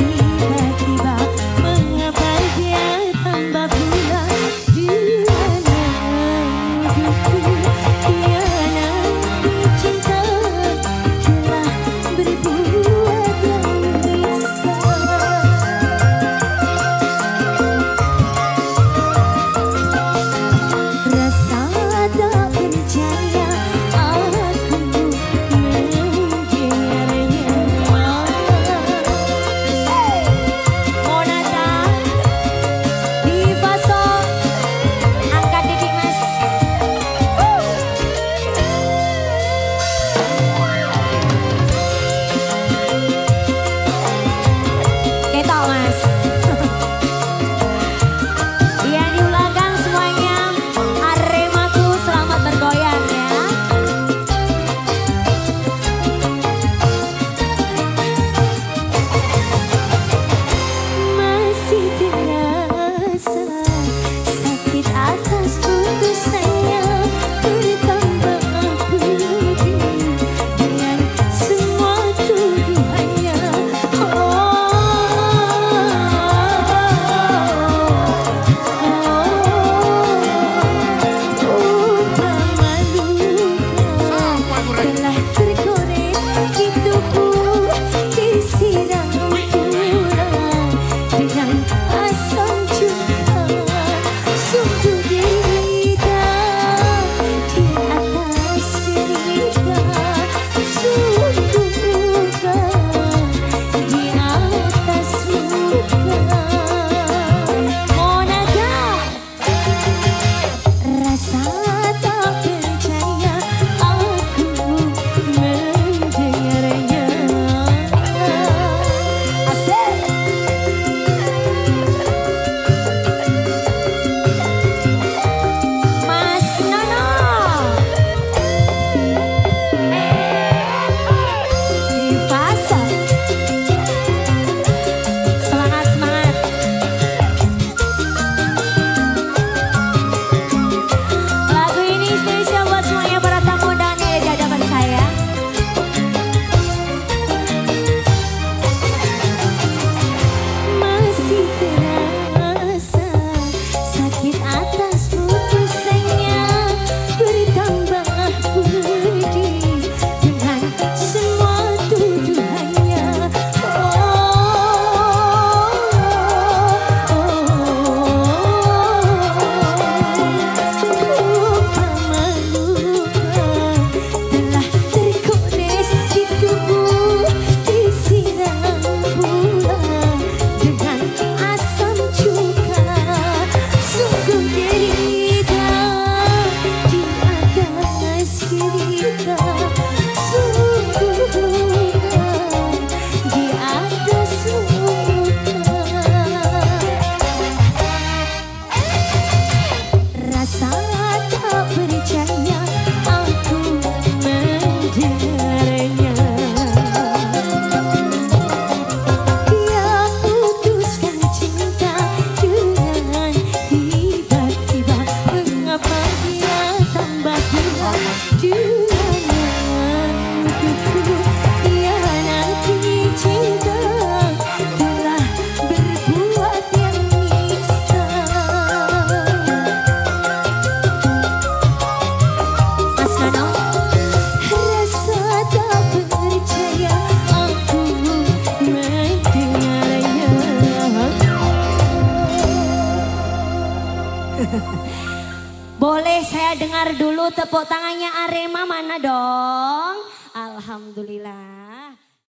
me. querida Boleh saya dengar dulu tepuk tangannya Arema mana dong? Alhamdulillah.